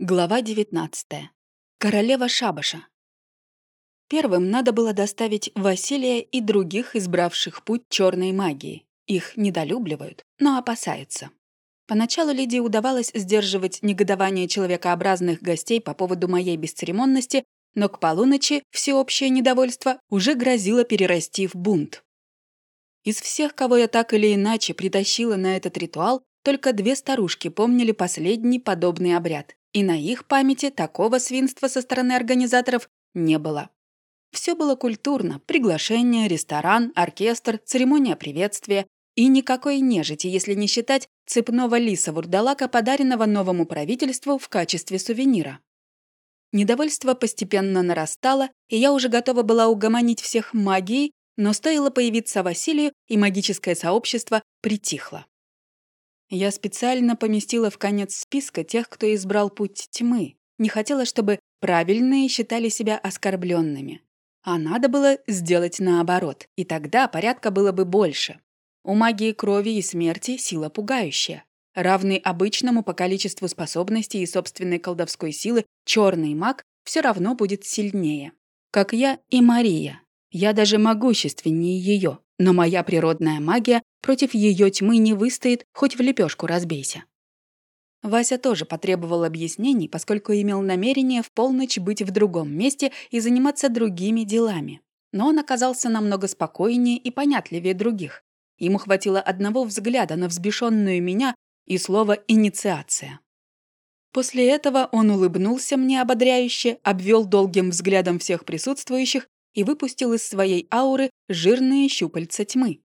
Глава 19. Королева Шабаша. Первым надо было доставить Василия и других, избравших путь черной магии. Их недолюбливают, но опасаются. Поначалу Лидии удавалось сдерживать негодование человекообразных гостей по поводу моей бесцеремонности, но к полуночи всеобщее недовольство уже грозило перерасти в бунт. Из всех, кого я так или иначе притащила на этот ритуал, только две старушки помнили последний подобный обряд и на их памяти такого свинства со стороны организаторов не было. Все было культурно – приглашение, ресторан, оркестр, церемония приветствия и никакой нежити, если не считать цепного лиса-вурдалака, подаренного новому правительству в качестве сувенира. Недовольство постепенно нарастало, и я уже готова была угомонить всех магией, но стоило появиться Василию, и магическое сообщество притихло. Я специально поместила в конец списка тех, кто избрал путь тьмы. Не хотела, чтобы правильные считали себя оскорбленными. А надо было сделать наоборот, и тогда порядка было бы больше. У магии крови и смерти сила пугающая. Равный обычному по количеству способностей и собственной колдовской силы, черный маг все равно будет сильнее. Как я и Мария. Я даже могущественнее ее, но моя природная магия против ее тьмы не выстоит, хоть в лепешку разбейся. Вася тоже потребовал объяснений, поскольку имел намерение в полночь быть в другом месте и заниматься другими делами. Но он оказался намного спокойнее и понятливее других. Ему хватило одного взгляда на взбешенную меня и слова «инициация». После этого он улыбнулся мне ободряюще, обвел долгим взглядом всех присутствующих и выпустил из своей ауры жирные щупальца тьмы.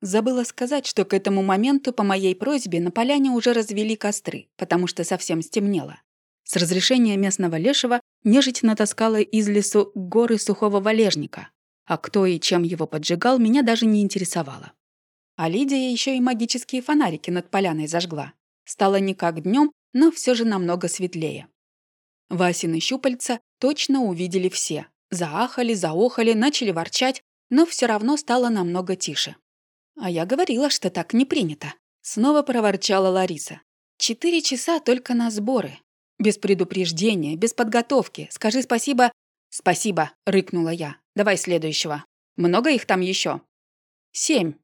Забыла сказать, что к этому моменту по моей просьбе на поляне уже развели костры, потому что совсем стемнело. С разрешения местного лешего нежить натаскала из лесу горы сухого валежника, а кто и чем его поджигал, меня даже не интересовало. А Лидия еще и магические фонарики над поляной зажгла. Стало не как днем, но все же намного светлее. Васины щупальца точно увидели все. Заахали, заохали, начали ворчать, но все равно стало намного тише. «А я говорила, что так не принято», — снова проворчала Лариса. «Четыре часа только на сборы. Без предупреждения, без подготовки. Скажи спасибо». «Спасибо», — рыкнула я. «Давай следующего. Много их там еще?» «Семь».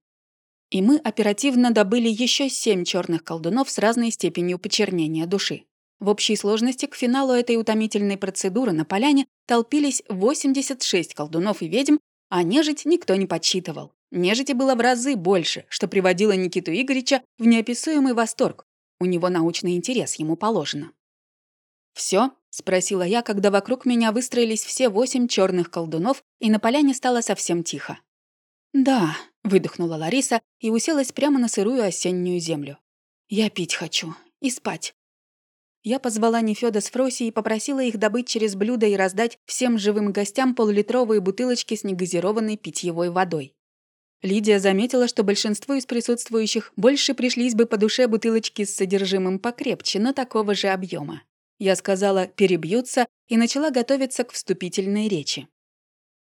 И мы оперативно добыли еще семь черных колдунов с разной степенью почернения души. В общей сложности к финалу этой утомительной процедуры на поляне толпились 86 колдунов и ведьм, а нежить никто не подсчитывал. Нежити было в разы больше, что приводило Никиту Игоревича в неописуемый восторг. У него научный интерес, ему положено. «Все?» — спросила я, когда вокруг меня выстроились все восемь черных колдунов, и на поляне стало совсем тихо. «Да», — выдохнула Лариса и уселась прямо на сырую осеннюю землю. «Я пить хочу. И спать». Я позвала Нефёда с Фроси и попросила их добыть через блюдо и раздать всем живым гостям полулитровые бутылочки с негазированной питьевой водой. Лидия заметила, что большинству из присутствующих больше пришлись бы по душе бутылочки с содержимым покрепче, но такого же объема. Я сказала «перебьются» и начала готовиться к вступительной речи.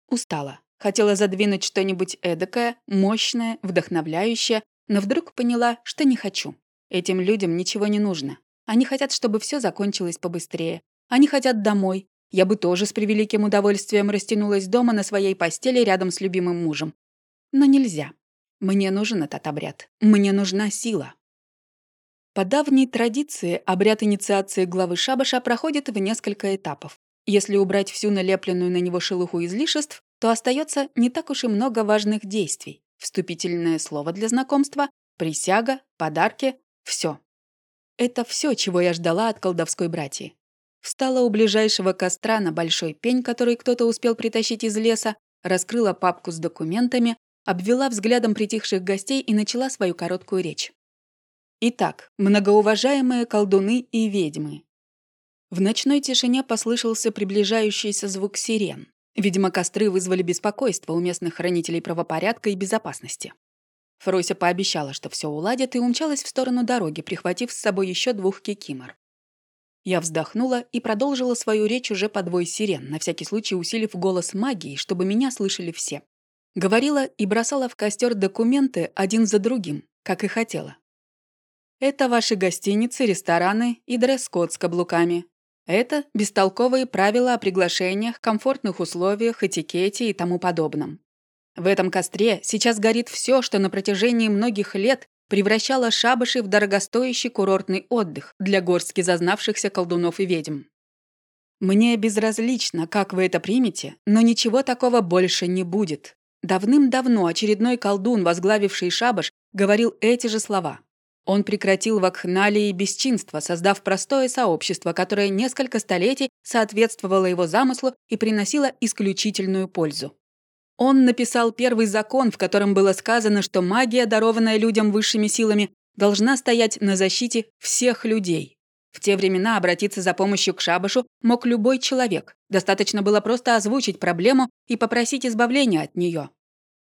Устала. Хотела задвинуть что-нибудь эдакое, мощное, вдохновляющее, но вдруг поняла, что не хочу. Этим людям ничего не нужно. Они хотят, чтобы все закончилось побыстрее. Они хотят домой. Я бы тоже с превеликим удовольствием растянулась дома на своей постели рядом с любимым мужем. Но нельзя. Мне нужен этот обряд. Мне нужна сила. По давней традиции обряд инициации главы шабаша проходит в несколько этапов. Если убрать всю налепленную на него шелуху излишеств, то остается не так уж и много важных действий. Вступительное слово для знакомства, присяга, подарки – все. Это все, чего я ждала от колдовской братьи. Встала у ближайшего костра на большой пень, который кто-то успел притащить из леса, раскрыла папку с документами, обвела взглядом притихших гостей и начала свою короткую речь. Итак, многоуважаемые колдуны и ведьмы. В ночной тишине послышался приближающийся звук сирен. Видимо, костры вызвали беспокойство у местных хранителей правопорядка и безопасности. Фрося пообещала, что все уладит, и умчалась в сторону дороги, прихватив с собой еще двух кикимор. Я вздохнула и продолжила свою речь уже под вой сирен, на всякий случай усилив голос магии, чтобы меня слышали все. Говорила и бросала в костер документы один за другим, как и хотела. Это ваши гостиницы, рестораны и дресс-код с каблуками. Это бестолковые правила о приглашениях, комфортных условиях, этикете и тому подобном. В этом костре сейчас горит все, что на протяжении многих лет превращало шабаши в дорогостоящий курортный отдых для горстки зазнавшихся колдунов и ведьм. Мне безразлично, как вы это примете, но ничего такого больше не будет. Давным-давно очередной колдун, возглавивший шабаш, говорил эти же слова. Он прекратил вакхналии и бесчинство, создав простое сообщество, которое несколько столетий соответствовало его замыслу и приносило исключительную пользу. Он написал первый закон, в котором было сказано, что магия, дарованная людям высшими силами, должна стоять на защите всех людей. В те времена обратиться за помощью к шабашу мог любой человек. Достаточно было просто озвучить проблему и попросить избавления от нее.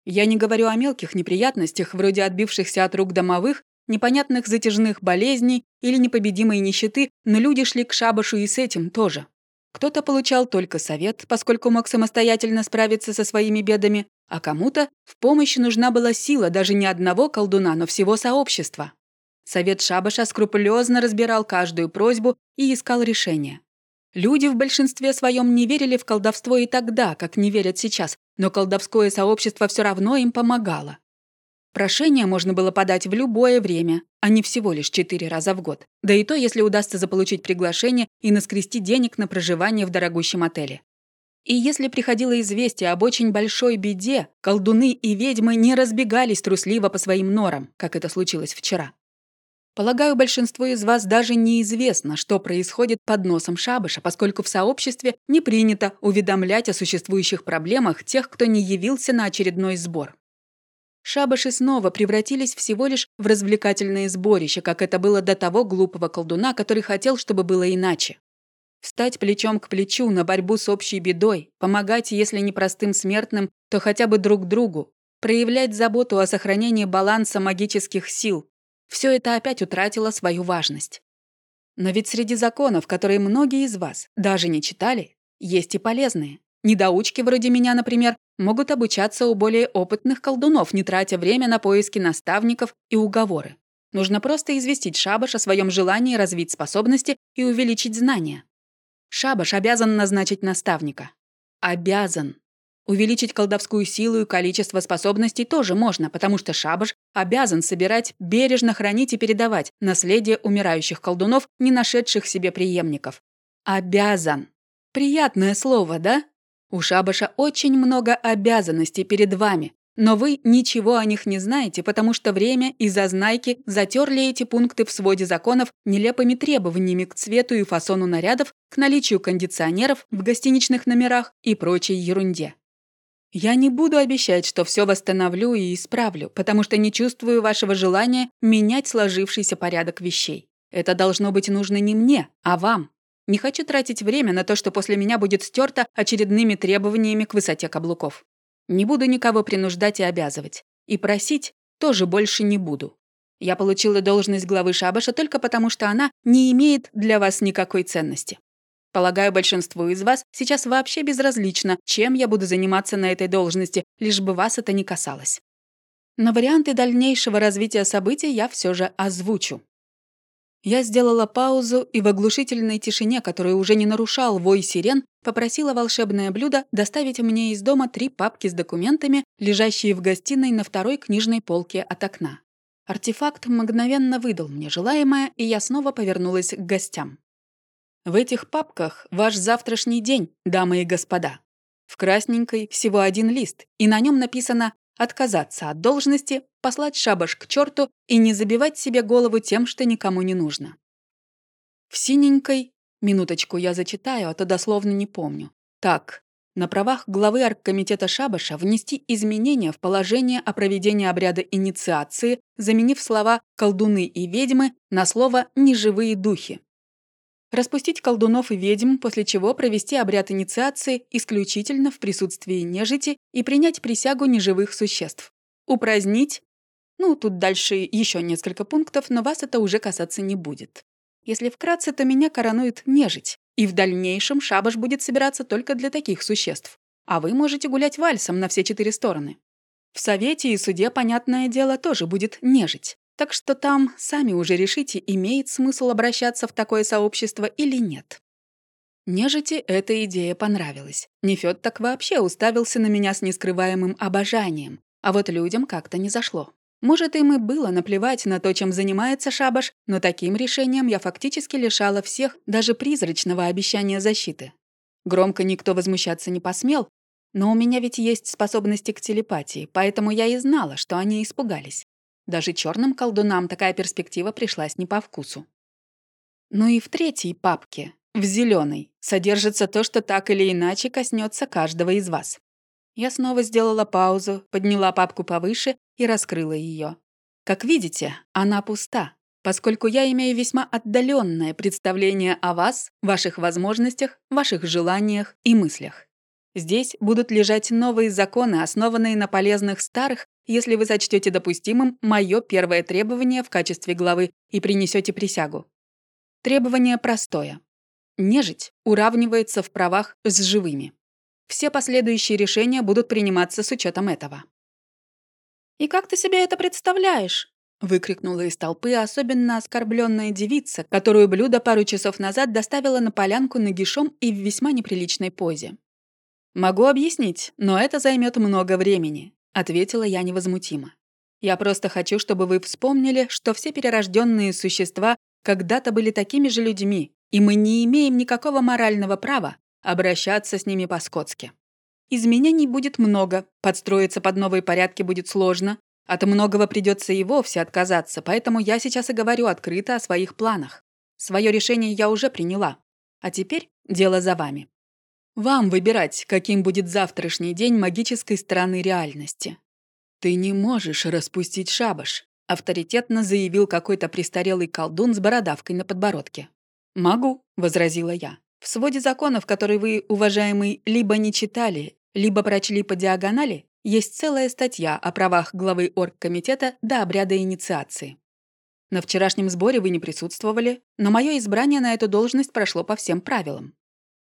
Я не говорю о мелких неприятностях, вроде отбившихся от рук домовых непонятных затяжных болезней или непобедимой нищеты, но люди шли к шабашу и с этим тоже. Кто-то получал только совет, поскольку мог самостоятельно справиться со своими бедами, а кому-то в помощь нужна была сила даже не одного колдуна, но всего сообщества. Совет шабаша скрупулезно разбирал каждую просьбу и искал решение. Люди в большинстве своем не верили в колдовство и тогда, как не верят сейчас, но колдовское сообщество все равно им помогало. Прошение можно было подать в любое время, а не всего лишь четыре раза в год. Да и то, если удастся заполучить приглашение и наскрести денег на проживание в дорогущем отеле. И если приходило известие об очень большой беде, колдуны и ведьмы не разбегались трусливо по своим норам, как это случилось вчера. Полагаю, большинству из вас даже неизвестно, что происходит под носом шабыша, поскольку в сообществе не принято уведомлять о существующих проблемах тех, кто не явился на очередной сбор. Шабаши снова превратились всего лишь в развлекательное сборище, как это было до того глупого колдуна, который хотел, чтобы было иначе. Встать плечом к плечу на борьбу с общей бедой, помогать, если не простым смертным, то хотя бы друг другу, проявлять заботу о сохранении баланса магических сил. Все это опять утратило свою важность. Но ведь среди законов, которые многие из вас даже не читали, есть и полезные. Недоучки вроде меня, например, могут обучаться у более опытных колдунов, не тратя время на поиски наставников и уговоры. Нужно просто известить Шабаш о своем желании развить способности и увеличить знания. Шабаш обязан назначить наставника. Обязан. Увеличить колдовскую силу и количество способностей тоже можно, потому что Шабаш обязан собирать, бережно хранить и передавать наследие умирающих колдунов, не нашедших себе преемников. Обязан. Приятное слово, да? У Шабаша очень много обязанностей перед вами, но вы ничего о них не знаете, потому что время и зазнайки затерли эти пункты в своде законов нелепыми требованиями к цвету и фасону нарядов, к наличию кондиционеров в гостиничных номерах и прочей ерунде. Я не буду обещать, что все восстановлю и исправлю, потому что не чувствую вашего желания менять сложившийся порядок вещей. Это должно быть нужно не мне, а вам. Не хочу тратить время на то, что после меня будет стерто очередными требованиями к высоте каблуков. Не буду никого принуждать и обязывать. И просить тоже больше не буду. Я получила должность главы шабаша только потому, что она не имеет для вас никакой ценности. Полагаю, большинству из вас сейчас вообще безразлично, чем я буду заниматься на этой должности, лишь бы вас это не касалось. Но варианты дальнейшего развития событий я все же озвучу. Я сделала паузу и в оглушительной тишине, которую уже не нарушал вой сирен, попросила волшебное блюдо доставить мне из дома три папки с документами, лежащие в гостиной на второй книжной полке от окна. Артефакт мгновенно выдал мне желаемое, и я снова повернулась к гостям. В этих папках ваш завтрашний день, дамы и господа. В красненькой всего один лист, и на нем написано отказаться от должности, послать шабаш к черту и не забивать себе голову тем, что никому не нужно. В синенькой... Минуточку, я зачитаю, а то дословно не помню. Так, на правах главы оргкомитета Шабаша внести изменения в положение о проведении обряда инициации, заменив слова «колдуны» и «ведьмы» на слово «неживые духи». Распустить колдунов и ведьм, после чего провести обряд инициации исключительно в присутствии нежити и принять присягу неживых существ. Упразднить. Ну, тут дальше еще несколько пунктов, но вас это уже касаться не будет. Если вкратце, то меня коронует нежить, и в дальнейшем шабаш будет собираться только для таких существ. А вы можете гулять вальсом на все четыре стороны. В совете и суде, понятное дело, тоже будет нежить. Так что там сами уже решите, имеет смысл обращаться в такое сообщество или нет. Нежити эта идея понравилась. Нефёд так вообще уставился на меня с нескрываемым обожанием, а вот людям как-то не зашло. Может, им и было наплевать на то, чем занимается шабаш, но таким решением я фактически лишала всех даже призрачного обещания защиты. Громко никто возмущаться не посмел, но у меня ведь есть способности к телепатии, поэтому я и знала, что они испугались. Даже черным колдунам такая перспектива пришлась не по вкусу. Ну и в третьей папке, в зеленой, содержится то, что так или иначе коснется каждого из вас. Я снова сделала паузу, подняла папку повыше и раскрыла ее. Как видите, она пуста, поскольку я имею весьма отдаленное представление о вас, ваших возможностях, ваших желаниях и мыслях. Здесь будут лежать новые законы, основанные на полезных старых, если вы сочтете допустимым мое первое требование в качестве главы и принесете присягу. Требование простое. Нежить уравнивается в правах с живыми. Все последующие решения будут приниматься с учетом этого. «И как ты себе это представляешь?» выкрикнула из толпы особенно оскорбленная девица, которую блюдо пару часов назад доставила на полянку нагишом и в весьма неприличной позе. «Могу объяснить, но это займет много времени», — ответила я невозмутимо. «Я просто хочу, чтобы вы вспомнили, что все перерожденные существа когда-то были такими же людьми, и мы не имеем никакого морального права обращаться с ними по-скотски. Изменений будет много, подстроиться под новые порядки будет сложно, от многого придется и вовсе отказаться, поэтому я сейчас и говорю открыто о своих планах. Свое решение я уже приняла. А теперь дело за вами. Вам выбирать, каким будет завтрашний день магической стороны реальности. «Ты не можешь распустить шабаш», — авторитетно заявил какой-то престарелый колдун с бородавкой на подбородке. «Могу», — возразила я. «В своде законов, которые вы, уважаемый, либо не читали, либо прочли по диагонали, есть целая статья о правах главы оргкомитета до обряда инициации. На вчерашнем сборе вы не присутствовали, но мое избрание на эту должность прошло по всем правилам.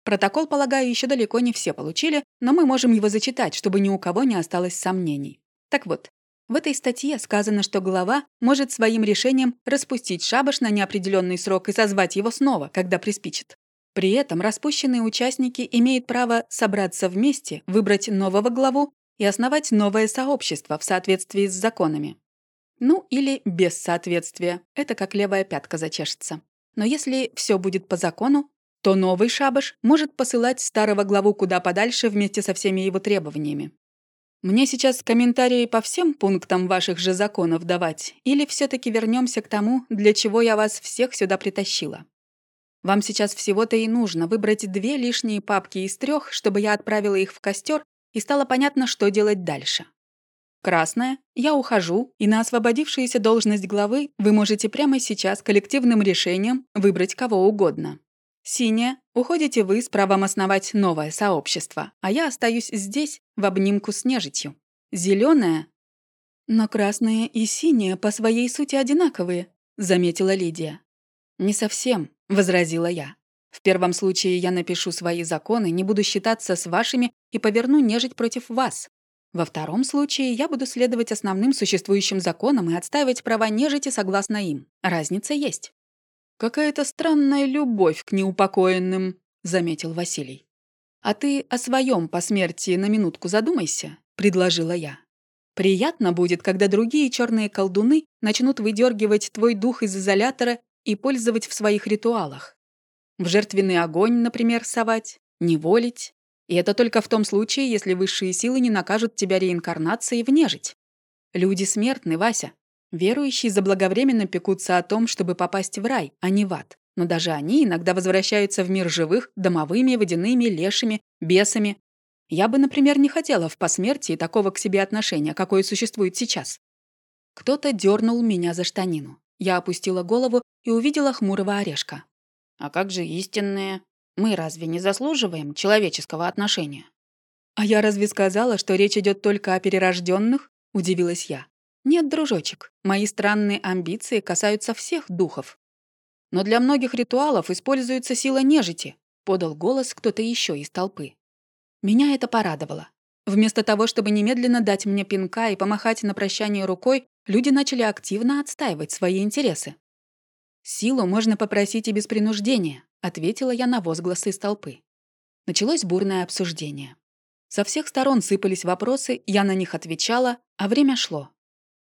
Протокол, полагаю, еще далеко не все получили, но мы можем его зачитать, чтобы ни у кого не осталось сомнений. Так вот, в этой статье сказано, что глава может своим решением распустить шабаш на неопределенный срок и созвать его снова, когда приспичит. При этом распущенные участники имеют право собраться вместе, выбрать нового главу и основать новое сообщество в соответствии с законами. Ну или без соответствия, это как левая пятка зачешется. Но если все будет по закону, то новый шабаш может посылать старого главу куда подальше вместе со всеми его требованиями. Мне сейчас комментарии по всем пунктам ваших же законов давать, или все таки вернемся к тому, для чего я вас всех сюда притащила? Вам сейчас всего-то и нужно выбрать две лишние папки из трех, чтобы я отправила их в костер и стало понятно, что делать дальше. Красная, я ухожу, и на освободившуюся должность главы вы можете прямо сейчас коллективным решением выбрать кого угодно. Синяя, уходите вы с правом основать новое сообщество, а я остаюсь здесь в обнимку с нежитью. Зеленая. Но красная и синяя по своей сути одинаковые, заметила Лидия. Не совсем, возразила я. В первом случае я напишу свои законы, не буду считаться с вашими и поверну нежить против вас. Во втором случае я буду следовать основным существующим законам и отстаивать права нежити согласно им. Разница есть. «Какая-то странная любовь к неупокоенным», — заметил Василий. «А ты о своем посмертии на минутку задумайся», — предложила я. «Приятно будет, когда другие черные колдуны начнут выдергивать твой дух из изолятора и пользовать в своих ритуалах. В жертвенный огонь, например, совать, неволить. И это только в том случае, если высшие силы не накажут тебя реинкарнацией в нежить. Люди смертны, Вася. Верующие заблаговременно пекутся о том, чтобы попасть в рай, а не в ад. Но даже они иногда возвращаются в мир живых домовыми, водяными, лешими, бесами. Я бы, например, не хотела в посмертии такого к себе отношения, какое существует сейчас. Кто-то дернул меня за штанину. Я опустила голову и увидела хмурого орешка. А как же истинные? Мы разве не заслуживаем человеческого отношения? А я разве сказала, что речь идет только о перерожденных? Удивилась я. Нет, дружочек, мои странные амбиции касаются всех духов. Но для многих ритуалов используется сила нежити, подал голос кто-то еще из толпы. Меня это порадовало. Вместо того, чтобы немедленно дать мне пинка и помахать на прощание рукой, люди начали активно отстаивать свои интересы. «Силу можно попросить и без принуждения», — ответила я на возгласы из толпы. Началось бурное обсуждение. Со всех сторон сыпались вопросы, я на них отвечала, а время шло.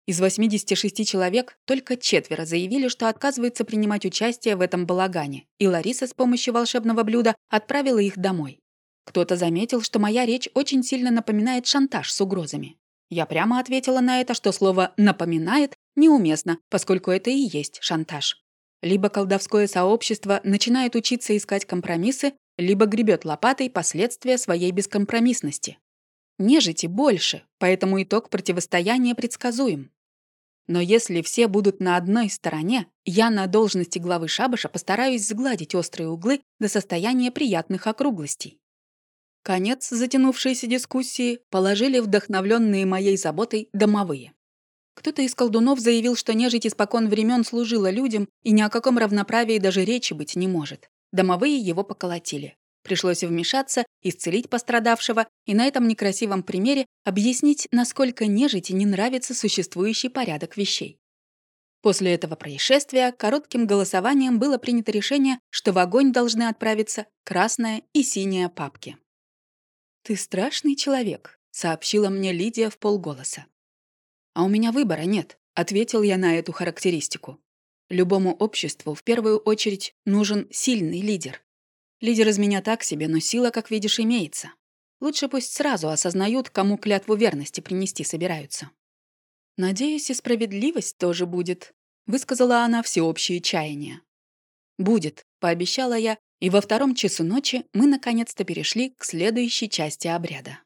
Из 86 человек только четверо заявили, что отказываются принимать участие в этом балагане, и Лариса с помощью волшебного блюда отправила их домой. Кто-то заметил, что моя речь очень сильно напоминает шантаж с угрозами. Я прямо ответила на это, что слово «напоминает» неуместно, поскольку это и есть шантаж. Либо колдовское сообщество начинает учиться искать компромиссы, либо гребет лопатой последствия своей бескомпромиссности. Нежити больше, поэтому итог противостояния предсказуем. Но если все будут на одной стороне, я на должности главы шабаша постараюсь сгладить острые углы до состояния приятных округлостей. Конец затянувшейся дискуссии положили вдохновленные моей заботой домовые. Кто-то из колдунов заявил, что нежить испокон времен служила людям и ни о каком равноправии даже речи быть не может. Домовые его поколотили. Пришлось вмешаться, исцелить пострадавшего и на этом некрасивом примере объяснить, насколько нежити не нравится существующий порядок вещей. После этого происшествия коротким голосованием было принято решение, что в огонь должны отправиться красная и синяя папки. «Ты страшный человек», — сообщила мне Лидия в полголоса. «А у меня выбора нет», — ответил я на эту характеристику. Любому обществу в первую очередь нужен сильный лидер. Лидер из меня так себе, но сила, как видишь, имеется. Лучше пусть сразу осознают, кому клятву верности принести собираются. «Надеюсь, и справедливость тоже будет», — высказала она всеобщее чаяние. «Будет», — пообещала я, и во втором часу ночи мы наконец-то перешли к следующей части обряда.